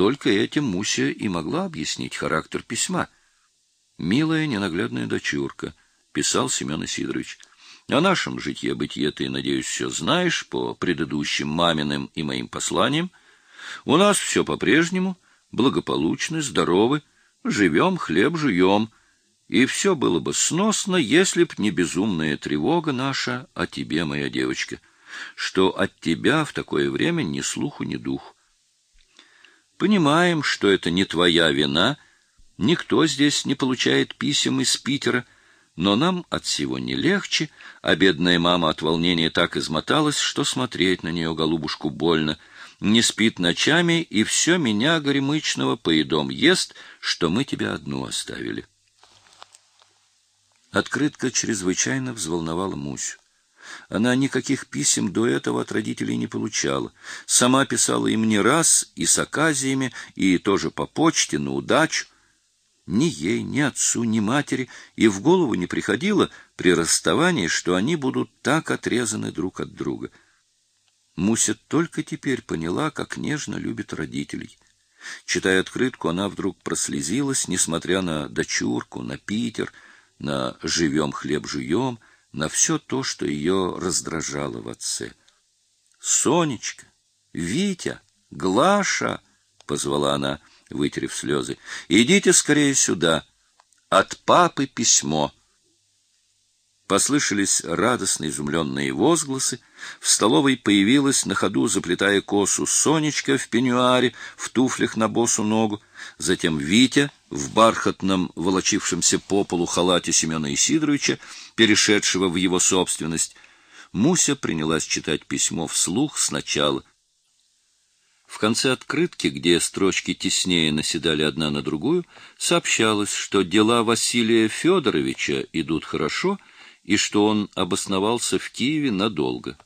Только этим Муся и могла объяснить характер письма. «Милая ненаглядная дочурка», — писал Семен Сидорович. «О нашем житье-бытие ты, надеюсь, все знаешь по предыдущим маминым и моим посланиям. У нас все по-прежнему, благополучны, здоровы, живем, хлеб жуем» и все было бы сносно, если б не безумная тревога наша о тебе, моя девочка, что от тебя в такое время ни слуху, ни дух. Понимаем, что это не твоя вина, никто здесь не получает писем из Питера, но нам от всего не легче, а бедная мама от волнения так измоталась, что смотреть на нее, голубушку, больно, не спит ночами, и все меня, горемычного, поедом ест, что мы тебя одну оставили. Открытка чрезвычайно взволновала Мусю. Она никаких писем до этого от родителей не получала. Сама писала им не раз, и с оказиями, и тоже по почте, на удачу. Ни ей, ни отцу, ни матери и в голову не приходило при расставании, что они будут так отрезаны друг от друга. Муся только теперь поняла, как нежно любит родителей. Читая открытку, она вдруг прослезилась, несмотря на дочурку, на Питер — на «живем хлеб жуем», на все то, что ее раздражало в отце. «Сонечка! Витя! Глаша!» — позвала она, вытерев слезы. «Идите скорее сюда! От папы письмо!» Послышались радостные изумленные возгласы. В столовой появилась на ходу, заплетая косу, Сонечка в пеньюаре, в туфлях на босу ногу. Затем Витя в бархатном, волочившемся по полу халате Семена Исидоровича, перешедшего в его собственность. Муся принялась читать письмо вслух сначала. В конце открытки, где строчки теснее наседали одна на другую, сообщалось, что дела Василия Федоровича идут хорошо — и что он обосновался в Киеве надолго.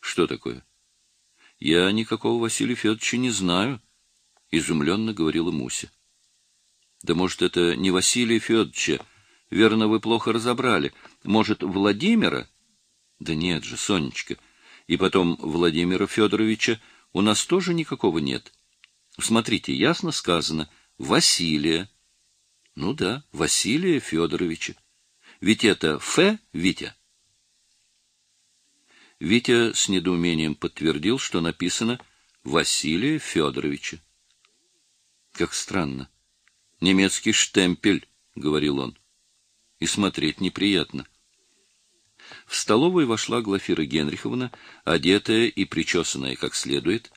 Что такое? Я никакого Василия Федоровича не знаю, изумленно говорила Муся. Да может, это не Василия Федоровича, верно, вы плохо разобрали. Может, Владимира? Да нет же, Сонечка. И потом Владимира Федоровича у нас тоже никакого нет. Смотрите, ясно сказано Василия. Ну да, Василия Федоровича. Ведь это Ф, Витя. Витя с недоумением подтвердил, что написано Василия Федоровича. Как странно. Немецкий штемпель, говорил он. И смотреть неприятно. В столовую вошла Глафира Генриховна, одетая и причесанная как следует.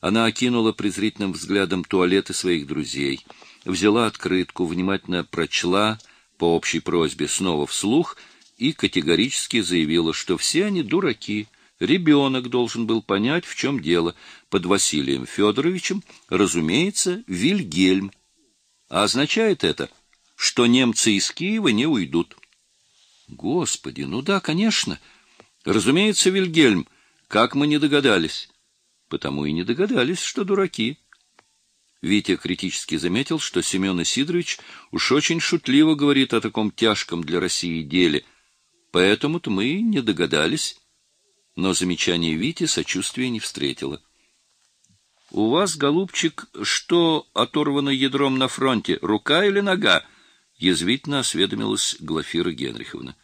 Она окинула презрительным взглядом туалеты своих друзей, взяла открытку, внимательно прочла — по общей просьбе снова вслух и категорически заявила, что все они дураки. Ребенок должен был понять, в чем дело. Под Василием Федоровичем, разумеется, Вильгельм. А означает это, что немцы из Киева не уйдут. Господи, ну да, конечно. Разумеется, Вильгельм. Как мы не догадались? Потому и не догадались, что дураки. Витя критически заметил, что Семен Сидорович уж очень шутливо говорит о таком тяжком для России деле, поэтому-то мы не догадались. Но замечание Вити сочувствия не встретило. — У вас, голубчик, что оторвано ядром на фронте, рука или нога? — язвительно осведомилась Глафира Генриховна.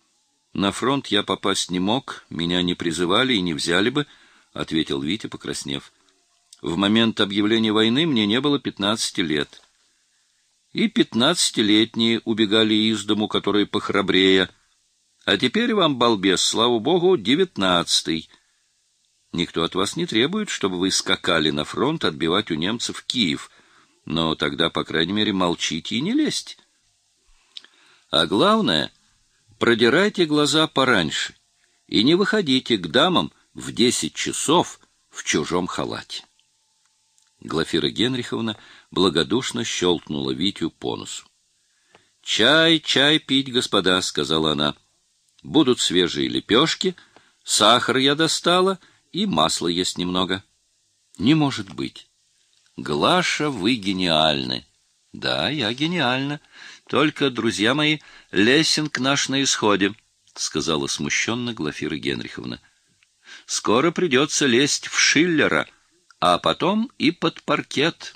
— На фронт я попасть не мог, меня не призывали и не взяли бы, — ответил Витя, покраснев. — в момент объявления войны мне не было пятнадцати лет. И пятнадцатилетние убегали из дому, которые похрабрее. А теперь вам, балбес, слава богу, девятнадцатый. Никто от вас не требует, чтобы вы скакали на фронт отбивать у немцев Киев, но тогда, по крайней мере, молчите и не лезьте. А главное, продирайте глаза пораньше и не выходите к дамам в десять часов в чужом халате. Глафира Генриховна благодушно щелкнула Витю по носу. — Чай, чай пить, господа, — сказала она. — Будут свежие лепешки, сахар я достала и масло есть немного. — Не может быть. — Глаша, вы гениальны. — Да, я гениальна. Только, друзья мои, лесенк наш на исходе, — сказала смущенно Глафира Генриховна. — Скоро придется лезть в Шиллера — а потом и под паркет.